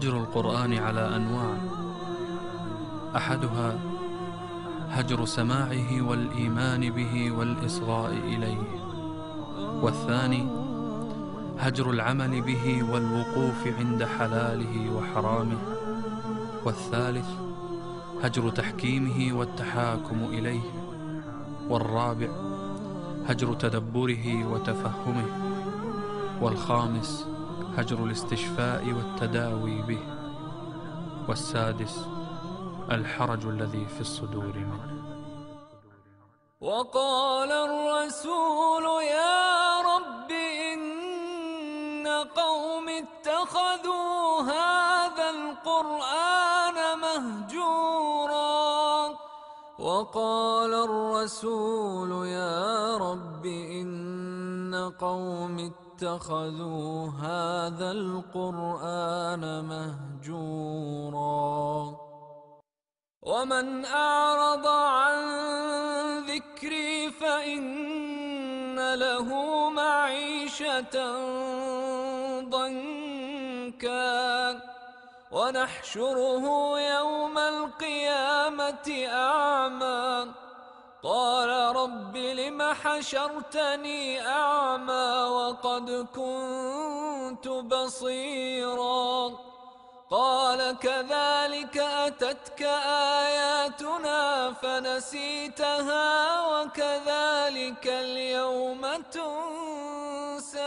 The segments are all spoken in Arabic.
هجر القرآن على أنواع. أحدها هجر سماعه والإيمان به والإصغاء إليه. والثاني هجر العمل به والوقوف عند حلاله وحرامه. والثالث هجر تحكيمه والتحاكم إليه. والرابع هجر تدبره وتفهمه. والخامس هجر الاستشفاء والتداوي به والسادس الحرج الذي في الصدور منه. وقال الرسول يا رب إن قوم اتخذوا هذا القرآن مهجورا. وقال الرسول يا رب إن قوم اتخذوا هذا القرآن مهجورا. ومن أعرض عن ذكري فإن له معيشة ضنكا. ونحشره يوم القيامة أعمى. قال رب لم حشرتني أعمى وقد كنت بصيراً قال كذلك أتتك آياتنا فنسيتها وكذلك اليوم تنسى.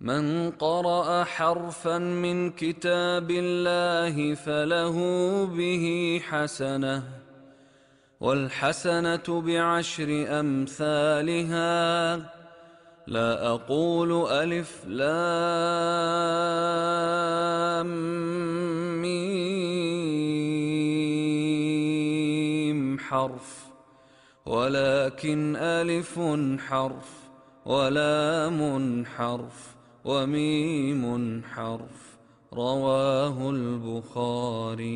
من قرأ حرفا من كتاب الله فله به حسنة. والحسنة بعشر أمثالها. لا أقول ألف لام ميم حرف ولكن ألف حرف ولام حرف وميم حرف. رواه البخاري.